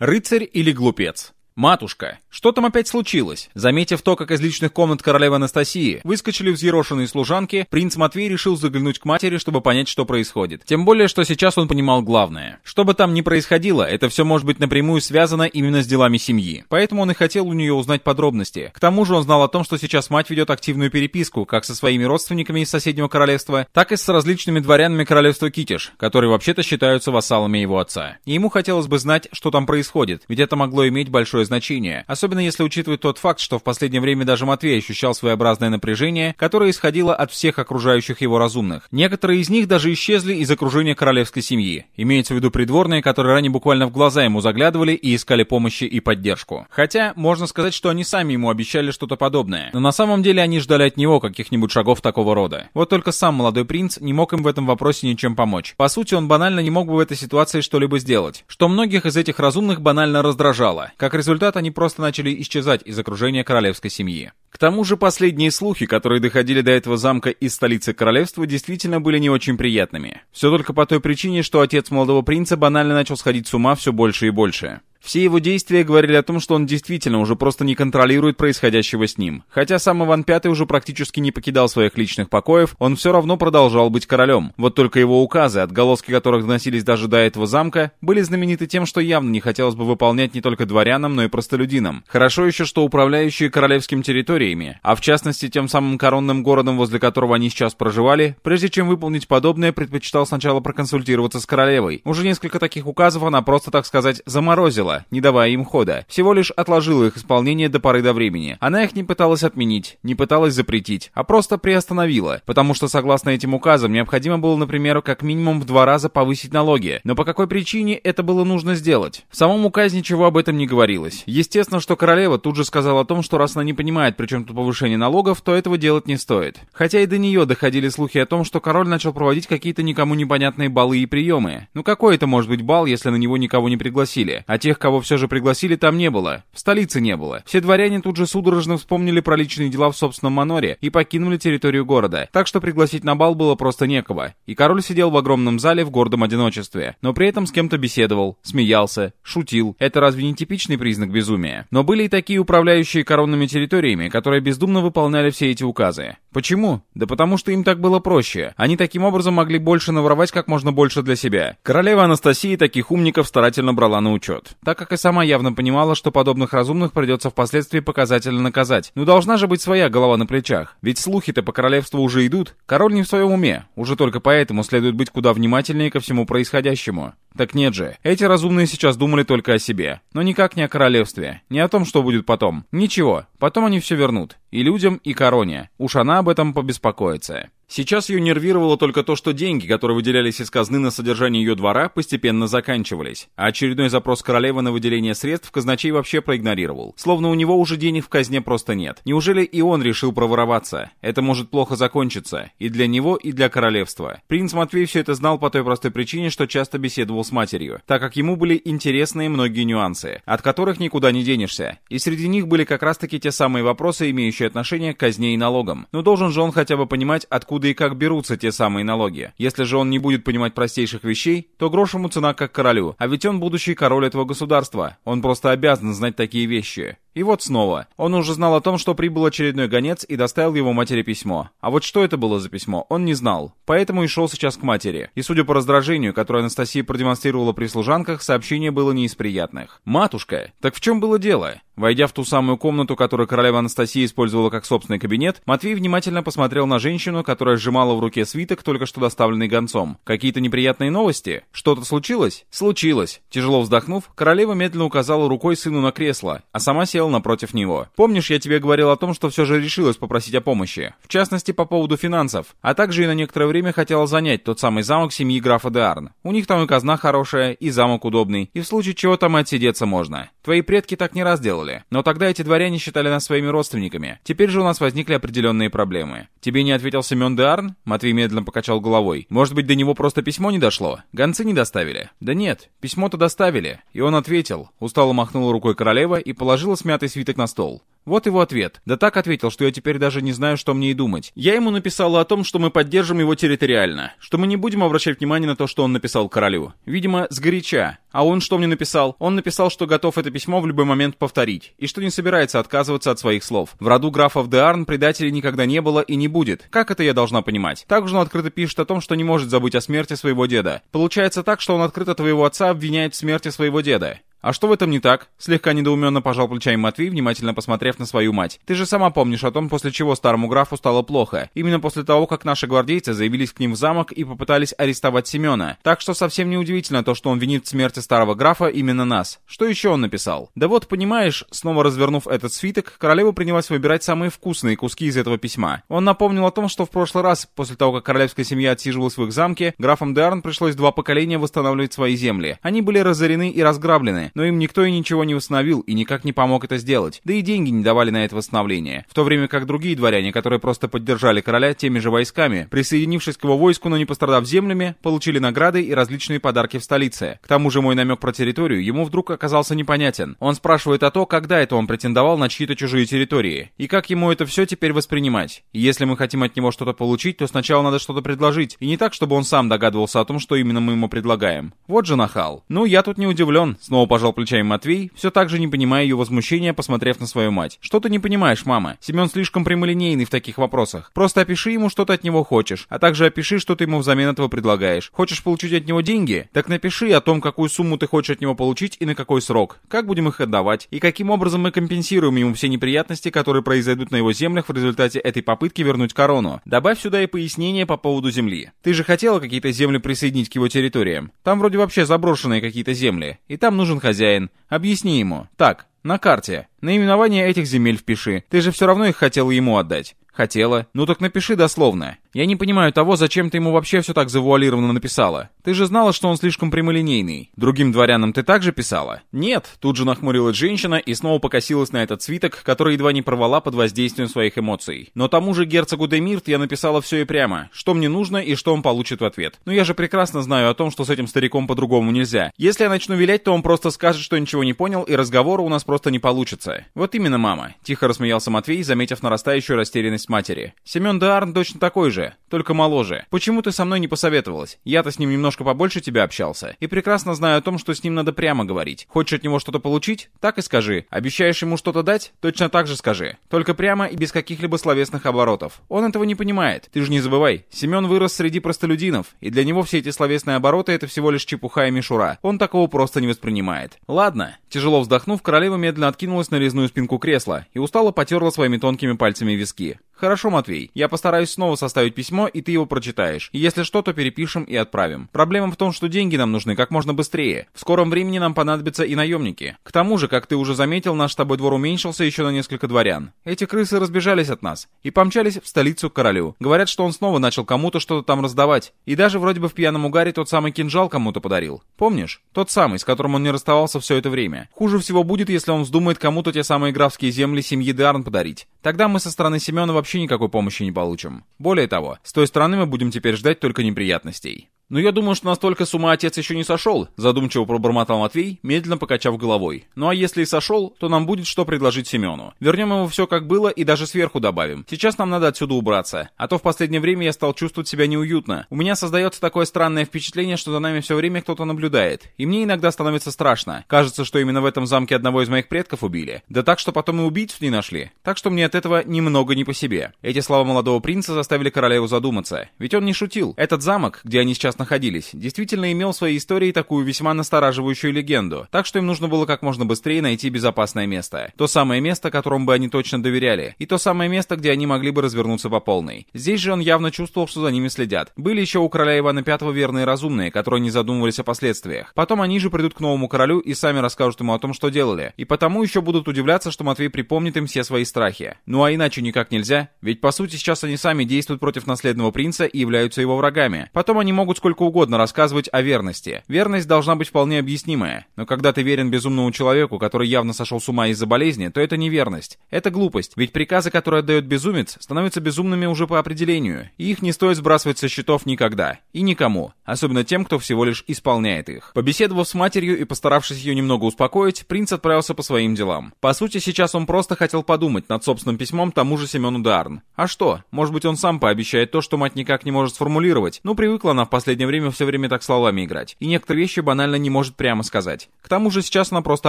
Рыцарь или глупец? «Матушка, что там опять случилось?» Заметив то, как из личных комнат королевы Анастасии выскочили взъерошенные служанки, принц Матвей решил заглянуть к матери, чтобы понять, что происходит. Тем более, что сейчас он понимал главное. Что бы там ни происходило, это все может быть напрямую связано именно с делами семьи. Поэтому он и хотел у нее узнать подробности. К тому же он знал о том, что сейчас мать ведет активную переписку как со своими родственниками из соседнего королевства, так и с различными дворянами королевства Китиш, которые вообще-то считаются вассалами его отца. И ему хотелось бы знать, что там происходит, ведь это могло иметь большое значение, особенно если учитывать тот факт, что в последнее время даже Матвей ощущал своеобразное напряжение, которое исходило от всех окружающих его разумных. Некоторые из них даже исчезли из окружения королевской семьи. Имеется в виду придворные, которые ранее буквально в глаза ему заглядывали и искали помощи и поддержку. Хотя, можно сказать, что они сами ему обещали что-то подобное. Но на самом деле они ждали от него каких-нибудь шагов такого рода. Вот только сам молодой принц не мог им в этом вопросе ничем помочь. По сути, он банально не мог бы в этой ситуации что-либо сделать. Что многих из этих разумных банально раздражало. Как результат, результат они просто начали исчезать из окружения королевской семьи. К тому же последние слухи, которые доходили до этого замка из столицы королевства, действительно были не очень приятными. Все только по той причине, что отец молодого принца банально начал сходить с ума все больше и больше. Все его действия говорили о том, что он действительно уже просто не контролирует происходящего с ним. Хотя сам Иван V уже практически не покидал своих личных покоев, он все равно продолжал быть королем. Вот только его указы, отголоски которых доносились даже до этого замка, были знамениты тем, что явно не хотелось бы выполнять не только дворянам, но и простолюдинам. Хорошо еще, что управляющие королевскими территориями, а в частности тем самым коронным городом, возле которого они сейчас проживали, прежде чем выполнить подобное, предпочитал сначала проконсультироваться с королевой. Уже несколько таких указов она просто, так сказать, заморозила, отменяла, не давая им хода. Всего лишь отложила их исполнение до поры до времени. Она их не пыталась отменить, не пыталась запретить, а просто приостановила. Потому что, согласно этим указам, необходимо было, например, как минимум в два раза повысить налоги. Но по какой причине это было нужно сделать? В самом указе ничего об этом не говорилось. Естественно, что королева тут же сказала о том, что раз она не понимает, при чем тут повышение налогов, то этого делать не стоит. Хотя и до нее доходили слухи о том, что король начал проводить какие-то никому непонятные балы и приемы. Ну какой это может быть бал, если на него никого не пригласили? А тех, кого все же пригласили, там не было. В столице не было. Все дворяне тут же судорожно вспомнили про личные дела в собственном маноре и покинули территорию города. Так что пригласить на бал было просто некого. И король сидел в огромном зале в гордом одиночестве. Но при этом с кем-то беседовал, смеялся, шутил. Это разве не типичный признак безумия? Но были и такие управляющие коронными территориями, которые бездумно выполняли все эти указы. Почему? Да потому что им так было проще. Они таким образом могли больше наворовать как можно больше для себя. Королева Анастасия таких умников старательно брала на учет так как и сама явно понимала, что подобных разумных придется впоследствии показательно наказать. Ну должна же быть своя голова на плечах. Ведь слухи-то по королевству уже идут. Король не в своем уме. Уже только поэтому следует быть куда внимательнее ко всему происходящему. Так нет же, эти разумные сейчас думали только о себе. Но никак не о королевстве. Не о том, что будет потом. Ничего, потом они все вернут. И людям, и короне. Уж она об этом побеспокоится. Сейчас ее нервировало только то, что деньги, которые выделялись из казны на содержание ее двора, постепенно заканчивались. А очередной запрос королевы на выделение средств казначей вообще проигнорировал. Словно у него уже денег в казне просто нет. Неужели и он решил провороваться? Это может плохо закончиться. И для него, и для королевства. Принц Матвей все это знал по той простой причине, что часто беседовал с матерью, так как ему были интересны многие нюансы, от которых никуда не денешься. И среди них были как раз таки те самые вопросы, имеющие отношение к казне и налогам. Но должен же он хотя бы понимать, откуда и как берутся те самые налоги. Если же он не будет понимать простейших вещей, то грош ему цена как королю, а ведь он будущий король этого государства. Он просто обязан знать такие вещи. И вот снова. Он уже знал о том, что прибыл очередной гонец и доставил его матери письмо. А вот что это было за письмо, он не знал. Поэтому и шел сейчас к матери. И судя по раздражению, которое Анастасия продемонстрировала при служанках, сообщение было не из приятных. «Матушка, так в чем было дело?» Войдя в ту самую комнату, которую королева Анастасия использовала как собственный кабинет, Матвей внимательно посмотрел на женщину, которая сжимала в руке свиток, только что доставленный гонцом. Какие-то неприятные новости? Что-то случилось? Случилось. Тяжело вздохнув, королева медленно указала рукой сыну на кресло, а сама села напротив него. «Помнишь, я тебе говорил о том, что все же решилась попросить о помощи? В частности, по поводу финансов. А также и на некоторое время хотела занять тот самый замок семьи графа де Арн. У них там и казна хорошая, и замок удобный, и в случае чего там и отсидеться можно. Твои предки так не раз делали. Но тогда эти дворяне считали нас своими родственниками. Теперь же у нас возникли определенные проблемы. Тебе не ответил Семен де Арн? Матвей медленно покачал головой. Может быть, до него просто письмо не дошло? Гонцы не доставили? Да нет, письмо-то доставили. И он ответил. Устало махнула рукой королева и положила смятый свиток на стол. Вот его ответ. Да так ответил, что я теперь даже не знаю, что мне и думать. Я ему написала о том, что мы поддержим его территориально, что мы не будем обращать внимание на то, что он написал королю. Видимо, сгоряча. А он что мне написал? Он написал, что готов это письмо в любой момент повторить, и что не собирается отказываться от своих слов. В роду графов де Арн предателей никогда не было и не будет. Как это я должна понимать? Также он открыто пишет о том, что не может забыть о смерти своего деда. Получается так, что он открыто твоего отца обвиняет в смерти своего деда. «А что в этом не так?» Слегка недоуменно пожал плечами Матвей, внимательно посмотрев на свою мать. «Ты же сама помнишь о том, после чего старому графу стало плохо. Именно после того, как наши гвардейцы заявились к ним в замок и попытались арестовать Семена. Так что совсем не удивительно то, что он винит в смерти старого графа именно нас. Что еще он написал? Да вот, понимаешь, снова развернув этот свиток, королева принялась выбирать самые вкусные куски из этого письма. Он напомнил о том, что в прошлый раз, после того, как королевская семья отсиживалась в их замке, графам Деарн пришлось два поколения восстанавливать свои земли. Они были разорены и разграблены но им никто и ничего не восстановил и никак не помог это сделать, да и деньги не давали на это восстановление. В то время как другие дворяне, которые просто поддержали короля теми же войсками, присоединившись к его войску, но не пострадав землями, получили награды и различные подарки в столице. К тому же мой намек про территорию ему вдруг оказался непонятен. Он спрашивает о том, когда это он претендовал на чьи-то чужие территории, и как ему это все теперь воспринимать. Если мы хотим от него что-то получить, то сначала надо что-то предложить, и не так, чтобы он сам догадывался о том, что именно мы ему предлагаем. Вот же нахал. Ну, я тут не удивлен, снова пожал пожал плечами Матвей, все так же не понимая ее возмущения, посмотрев на свою мать. «Что ты не понимаешь, мама? Семен слишком прямолинейный в таких вопросах. Просто опиши ему, что ты от него хочешь, а также опиши, что ты ему взамен этого предлагаешь. Хочешь получить от него деньги? Так напиши о том, какую сумму ты хочешь от него получить и на какой срок. Как будем их отдавать? И каким образом мы компенсируем ему все неприятности, которые произойдут на его землях в результате этой попытки вернуть корону? Добавь сюда и пояснение по поводу земли. Ты же хотела какие-то земли присоединить к его территориям? Там вроде вообще заброшенные какие-то земли. И там нужен хозяин хозяин. Объясни ему. Так, на карте. Наименование этих земель впиши. Ты же все равно их хотел ему отдать. Хотела. Ну так напиши дословно. Я не понимаю того, зачем ты ему вообще все так завуалированно написала. Ты же знала, что он слишком прямолинейный. Другим дворянам ты также писала? Нет. Тут же нахмурилась женщина и снова покосилась на этот свиток, который едва не порвала под воздействием своих эмоций. Но тому же герцогу Демирт я написала все и прямо, что мне нужно и что он получит в ответ. Но я же прекрасно знаю о том, что с этим стариком по-другому нельзя. Если я начну вилять, то он просто скажет, что ничего не понял, и разговора у нас просто не получится. Вот именно, мама. Тихо рассмеялся Матвей, заметив нарастающую растерянность матери. Семен Деарн точно такой же, только моложе. Почему ты со мной не посоветовалась? Я-то с ним немножко побольше тебя общался. И прекрасно знаю о том, что с ним надо прямо говорить. Хочешь от него что-то получить? Так и скажи. Обещаешь ему что-то дать? Точно так же скажи. Только прямо и без каких-либо словесных оборотов. Он этого не понимает. Ты же не забывай. Семен вырос среди простолюдинов, и для него все эти словесные обороты это всего лишь чепуха и мишура. Он такого просто не воспринимает. Ладно. Тяжело вздохнув, королева медленно откинулась на резную спинку кресла и устало потерла своими тонкими пальцами виски. «Хорошо, Матвей. Я постараюсь снова составить письмо, и ты его прочитаешь. И если что, то перепишем и отправим. Проблема в том, что деньги нам нужны как можно быстрее. В скором времени нам понадобятся и наемники. К тому же, как ты уже заметил, наш с тобой двор уменьшился еще на несколько дворян. Эти крысы разбежались от нас и помчались в столицу к королю. Говорят, что он снова начал кому-то что-то там раздавать. И даже вроде бы в пьяном угаре тот самый кинжал кому-то подарил. Помнишь? Тот самый, с которым он не расставался все это время. Хуже всего будет, если он вздумает кому-то те самые графские земли семьи Дарн подарить. Тогда мы со стороны Семена вообще никакой помощи не получим. Более того, с той стороны мы будем теперь ждать только неприятностей. «Но я думаю, что настолько с ума отец еще не сошел», задумчиво пробормотал Матвей, медленно покачав головой. «Ну а если и сошел, то нам будет что предложить Семену. Вернем ему все как было и даже сверху добавим. Сейчас нам надо отсюда убраться. А то в последнее время я стал чувствовать себя неуютно. У меня создается такое странное впечатление, что за нами все время кто-то наблюдает. И мне иногда становится страшно. Кажется, что именно в этом замке одного из моих предков убили. Да так, что потом и убийцу не нашли. Так что мне от этого немного не по себе». Эти слова молодого принца заставили королеву задуматься. Ведь он не шутил. Этот замок, где они сейчас находились, действительно имел в своей истории такую весьма настораживающую легенду, так что им нужно было как можно быстрее найти безопасное место. То самое место, которому бы они точно доверяли, и то самое место, где они могли бы развернуться по полной. Здесь же он явно чувствовал, что за ними следят. Были еще у короля Ивана V верные разумные, которые не задумывались о последствиях. Потом они же придут к новому королю и сами расскажут ему о том, что делали. И потому еще будут удивляться, что Матвей припомнит им все свои страхи. Ну а иначе никак нельзя, ведь по сути сейчас они сами действуют против наследного принца и являются его врагами. Потом они могут сколько сколько угодно рассказывать о верности. Верность должна быть вполне объяснимая. Но когда ты верен безумному человеку, который явно сошел с ума из-за болезни, то это не верность. Это глупость. Ведь приказы, которые отдает безумец, становятся безумными уже по определению. И их не стоит сбрасывать со счетов никогда. И никому. Особенно тем, кто всего лишь исполняет их. Побеседовав с матерью и постаравшись ее немного успокоить, принц отправился по своим делам. По сути, сейчас он просто хотел подумать над собственным письмом тому же Семену Дарн. А что? Может быть, он сам пообещает то, что мать никак не может сформулировать. Ну, привыкла она в последнее время все время так словами играть. И некоторые вещи банально не может прямо сказать. К тому же сейчас она просто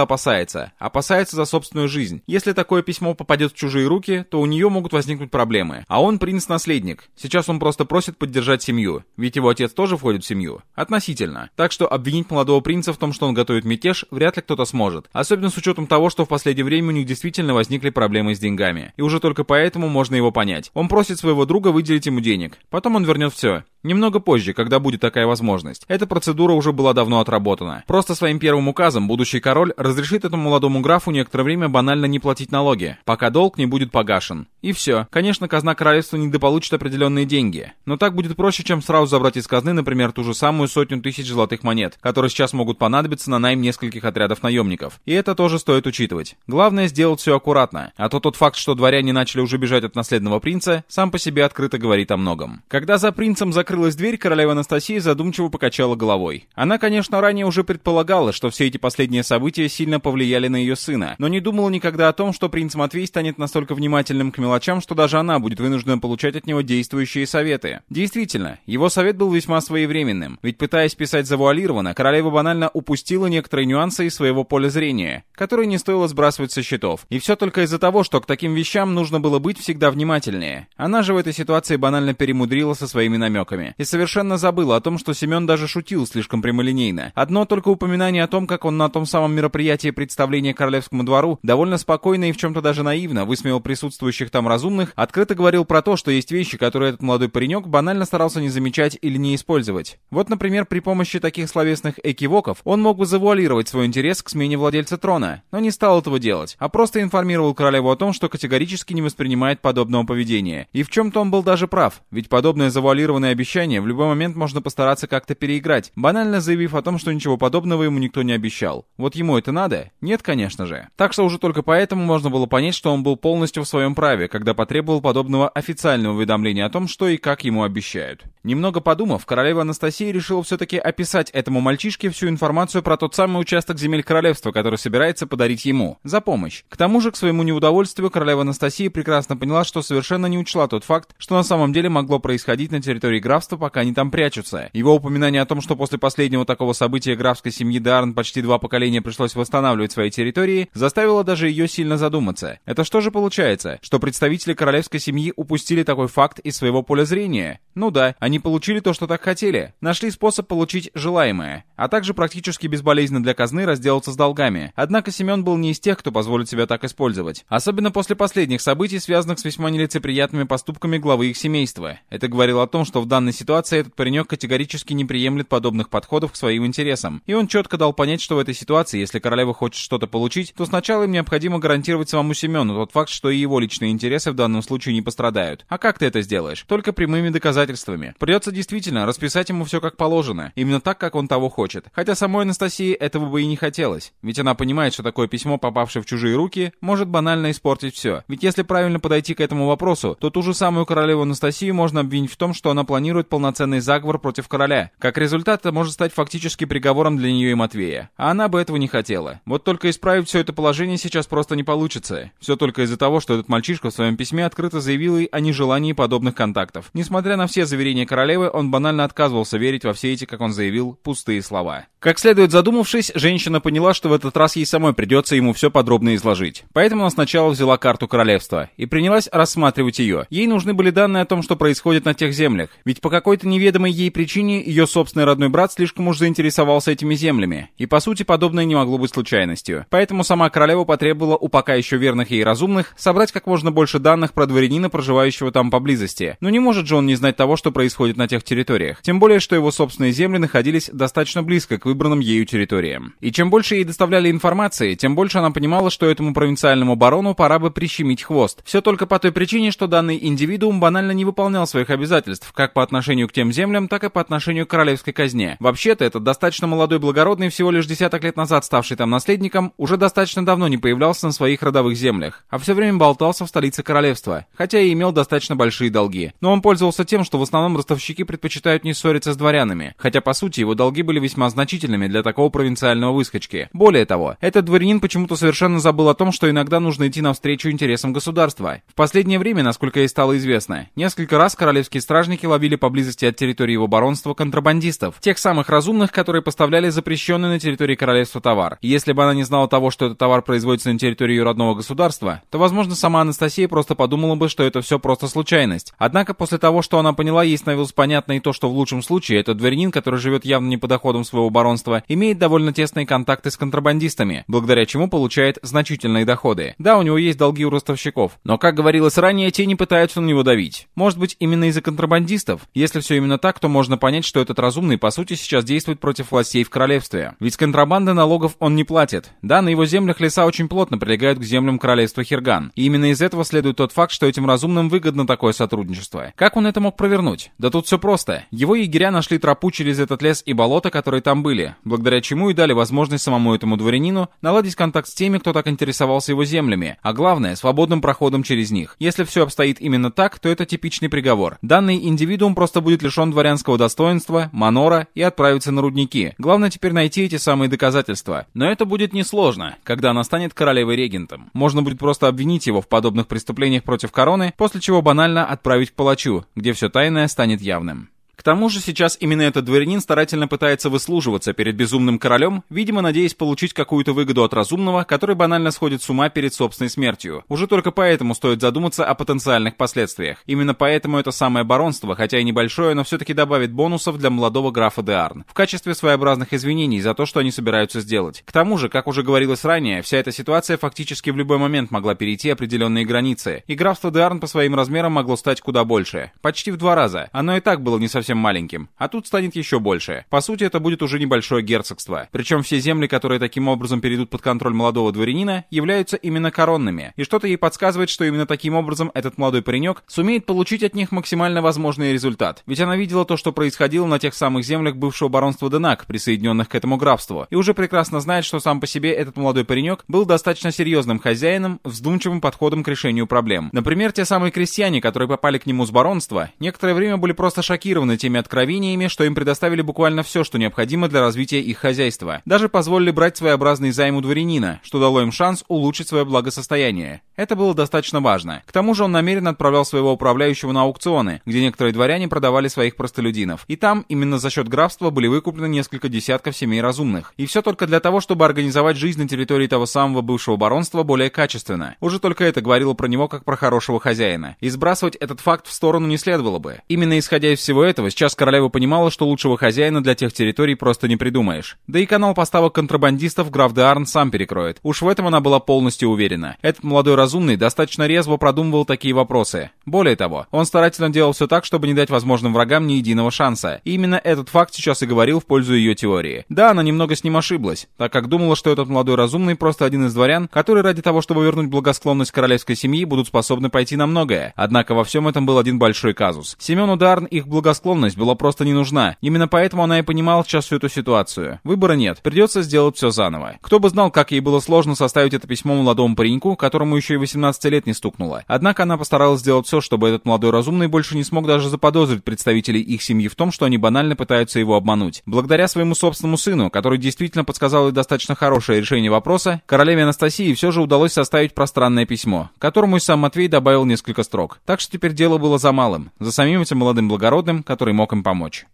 опасается. Опасается за собственную жизнь. Если такое письмо попадет в чужие руки, то у нее могут возникнуть проблемы. А он принц-наследник. Сейчас он просто просит поддержать семью. Ведь его отец тоже входит в семью. Относительно. Так что обвинить молодого принца в том, что он готовит мятеж, вряд ли кто-то сможет. Особенно с учетом того, что в последнее время у них действительно возникли проблемы с деньгами. И уже только поэтому можно его понять. Он просит своего друга выделить ему денег. Потом он вернет все. Немного позже, когда будет такая возможность. Эта процедура уже была давно отработана. Просто своим первым указом будущий король разрешит этому молодому графу некоторое время банально не платить налоги, пока долг не будет погашен. И все. Конечно, казна королевства недополучит определенные деньги. Но так будет проще, чем сразу забрать из казны, например, ту же самую сотню тысяч золотых монет, которые сейчас могут понадобиться на найм нескольких отрядов наемников. И это тоже стоит учитывать. Главное сделать все аккуратно. А то тот факт, что дворяне начали уже бежать от наследного принца, сам по себе открыто говорит о многом. Когда за принцем закрыли открылась дверь, королева Анастасия задумчиво покачала головой. Она, конечно, ранее уже предполагала, что все эти последние события сильно повлияли на ее сына, но не думала никогда о том, что принц Матвей станет настолько внимательным к мелочам, что даже она будет вынуждена получать от него действующие советы. Действительно, его совет был весьма своевременным, ведь пытаясь писать завуалированно, королева банально упустила некоторые нюансы из своего поля зрения, которые не стоило сбрасывать со счетов. И все только из-за того, что к таким вещам нужно было быть всегда внимательнее. Она же в этой ситуации банально перемудрила со своими намеками и совершенно забыл о том, что Семен даже шутил слишком прямолинейно. Одно только упоминание о том, как он на том самом мероприятии представления королевскому двору довольно спокойно и в чем-то даже наивно высмеял присутствующих там разумных, открыто говорил про то, что есть вещи, которые этот молодой паренек банально старался не замечать или не использовать. Вот, например, при помощи таких словесных экивоков он мог бы завуалировать свой интерес к смене владельца трона, но не стал этого делать, а просто информировал королеву о том, что категорически не воспринимает подобного поведения. И в чем-то он был даже прав, ведь подобное завуалированное обещание в любой момент можно постараться как-то переиграть, банально заявив о том, что ничего подобного ему никто не обещал. Вот ему это надо? Нет, конечно же. Так что уже только поэтому можно было понять, что он был полностью в своем праве, когда потребовал подобного официального уведомления о том, что и как ему обещают. Немного подумав, королева Анастасия решила все-таки описать этому мальчишке всю информацию про тот самый участок земель королевства, который собирается подарить ему, за помощь. К тому же, к своему неудовольствию, королева Анастасия прекрасно поняла, что совершенно не учла тот факт, что на самом деле могло происходить на территории графства пока они там прячутся. Его упоминание о том, что после последнего такого события графской семьи Дарн почти два поколения пришлось восстанавливать свои территории, заставило даже ее сильно задуматься. Это что же получается? Что представители королевской семьи упустили такой факт из своего поля зрения? Ну да, они получили то, что так хотели. Нашли способ получить желаемое. А также практически безболезненно для казны разделаться с долгами. Однако Семен был не из тех, кто позволит себя так использовать. Особенно после последних событий, связанных с весьма нелицеприятными поступками главы их семейства. Это говорило о том, что в данной ситуации этот паренек категорически не приемлет подобных подходов к своим интересам. И он четко дал понять, что в этой ситуации, если королева хочет что-то получить, то сначала им необходимо гарантировать самому Семену тот факт, что и его личные интересы в данном случае не пострадают. А как ты это сделаешь? Только прямыми доказательствами. Придется действительно расписать ему все как положено. Именно так, как он того хочет. Хотя самой Анастасии этого бы и не хотелось. Ведь она понимает, что такое письмо, попавшее в чужие руки, может банально испортить все. Ведь если правильно подойти к этому вопросу, то ту же самую королеву Анастасию можно обвинить в том, что она планирует полноценный заговор против короля. Как результат, это может стать фактически приговором для нее и Матвея. А она бы этого не хотела. Вот только исправить все это положение сейчас просто не получится. Все только из-за того, что этот мальчишка в своем письме открыто заявил ей о нежелании подобных контактов. Несмотря на все заверения королевы, он банально отказывался верить во все эти, как он заявил, пустые слова. Как следует задумавшись, женщина поняла, что в этот раз ей самой придется ему все подробно изложить. Поэтому она сначала взяла карту королевства и принялась рассматривать ее. Ей нужны были данные о том, что происходит на тех землях. Ведь по какой-то неведомой ей причине ее собственный родной брат слишком уж заинтересовался этими землями, и по сути подобное не могло быть случайностью. Поэтому сама королева потребовала у пока еще верных ей разумных собрать как можно больше данных про дворянина, проживающего там поблизости. Но не может же он не знать того, что происходит на тех территориях. Тем более, что его собственные земли находились достаточно близко к выбранным ею территориям. И чем больше ей доставляли информации, тем больше она понимала, что этому провинциальному барону пора бы прищемить хвост. Все только по той причине, что данный индивидуум банально не выполнял своих обязательств, как по отношению к тем землям, так и по отношению к королевской казне. Вообще-то, этот достаточно молодой благородный, всего лишь десяток лет назад ставший там наследником, уже достаточно давно не появлялся на своих родовых землях, а все время болтался в столице королевства, хотя и имел достаточно большие долги. Но он пользовался тем, что в основном ростовщики предпочитают не ссориться с дворянами, хотя по сути его долги были весьма значительными для такого провинциального выскочки. Более того, этот дворянин почему-то совершенно забыл о том, что иногда нужно идти навстречу интересам государства. В последнее время, насколько ей стало известно, несколько раз королевские стражники ловили поблизости от территории его баронства контрабандистов, тех самых разумных, которые поставляли запрещенный на территории королевства товар. Если бы она не знала того, что этот товар производится на территории ее родного государства, то, возможно, сама Анастасия просто подумала бы, что это все просто случайность. Однако после того, что она поняла, ей становилось понятно и то, что в лучшем случае этот дворянин, который живет явно не по доходам своего баронства, имеет довольно тесные контакты с контрабандистами, благодаря чему получает значительные доходы. Да, у него есть долги у ростовщиков, но, как говорилось ранее, те не пытаются на него давить. Может быть, именно из-за контрабандистов? Если все именно так, то можно понять, что этот разумный, по сути, сейчас действует против властей в королевстве. Ведь с контрабанды налогов он не платит. Да, на его землях леса очень плотно прилегают к землям королевства Хирган. И именно из этого следует тот факт, что этим разумным выгодно такое сотрудничество. Как он это мог провернуть? Да тут все просто. Его егеря нашли тропу через этот лес и болото, которые там были, благодаря чему и дали возможность самому этому дворянину наладить контакт с теми, кто так интересовался его землями, а главное, свободным проходом через них. Если все обстоит именно так, то это типичный приговор. Данный индивидуум просто будет лишен дворянского достоинства, манора и отправится на рудники. Главное теперь найти эти самые доказательства. Но это будет несложно, когда она станет королевой-регентом. Можно будет просто обвинить его в подобных преступлениях против короны, после чего банально отправить к палачу, где все тайное станет явным. К тому же сейчас именно этот дворянин старательно пытается выслуживаться перед безумным королем, видимо, надеясь получить какую-то выгоду от разумного, который банально сходит с ума перед собственной смертью. Уже только поэтому стоит задуматься о потенциальных последствиях. Именно поэтому это самое баронство, хотя и небольшое, но все-таки добавит бонусов для молодого графа де Арн, в качестве своеобразных извинений за то, что они собираются сделать. К тому же, как уже говорилось ранее, вся эта ситуация фактически в любой момент могла перейти определенные границы, и графство де Арн по своим размерам могло стать куда больше. Почти в два раза. Оно и так было не совсем совсем маленьким, а тут станет еще больше. По сути, это будет уже небольшое герцогство. Причем все земли, которые таким образом перейдут под контроль молодого дворянина, являются именно коронными. И что-то ей подсказывает, что именно таким образом этот молодой паренек сумеет получить от них максимально возможный результат. Ведь она видела то, что происходило на тех самых землях бывшего баронства Денак, присоединенных к этому графству, и уже прекрасно знает, что сам по себе этот молодой паренек был достаточно серьезным хозяином, вздумчивым подходом к решению проблем. Например, те самые крестьяне, которые попали к нему с баронства, некоторое время были просто шокированы теми откровениями, что им предоставили буквально все, что необходимо для развития их хозяйства. Даже позволили брать своеобразный займ у дворянина, что дало им шанс улучшить свое благосостояние. Это было достаточно важно. К тому же он намеренно отправлял своего управляющего на аукционы, где некоторые дворяне продавали своих простолюдинов. И там, именно за счет графства, были выкуплены несколько десятков семей разумных. И все только для того, чтобы организовать жизнь на территории того самого бывшего баронства более качественно. Уже только это говорило про него как про хорошего хозяина. И сбрасывать этот факт в сторону не следовало бы. Именно исходя из всего этого, сейчас королева понимала, что лучшего хозяина для тех территорий просто не придумаешь. Да и канал поставок контрабандистов граф де Арн сам перекроет. Уж в этом она была полностью уверена. Этот молодой разумный достаточно резво продумывал такие вопросы. Более того, он старательно делал все так, чтобы не дать возможным врагам ни единого шанса. И именно этот факт сейчас и говорил в пользу ее теории. Да, она немного с ним ошиблась, так как думала, что этот молодой разумный просто один из дворян, которые ради того, чтобы вернуть благосклонность королевской семьи, будут способны пойти на многое. Однако во всем этом был один большой казус. Семену Дарн их благосклонность была просто не нужна. Именно поэтому она и понимала сейчас всю эту ситуацию. Выбора нет, придется сделать все заново. Кто бы знал, как ей было сложно составить это письмо молодому пареньку, которому еще и 18 лет не стукнуло. Однако она постаралась сделать все, чтобы этот молодой разумный больше не смог даже заподозрить представителей их семьи в том, что они банально пытаются его обмануть. Благодаря своему собственному сыну, который действительно подсказал ей достаточно хорошее решение вопроса, королеве Анастасии все же удалось составить пространное письмо, которому и сам Матвей добавил несколько строк. Так что теперь дело было за малым, за самим этим молодым благородным, который мог им помочь.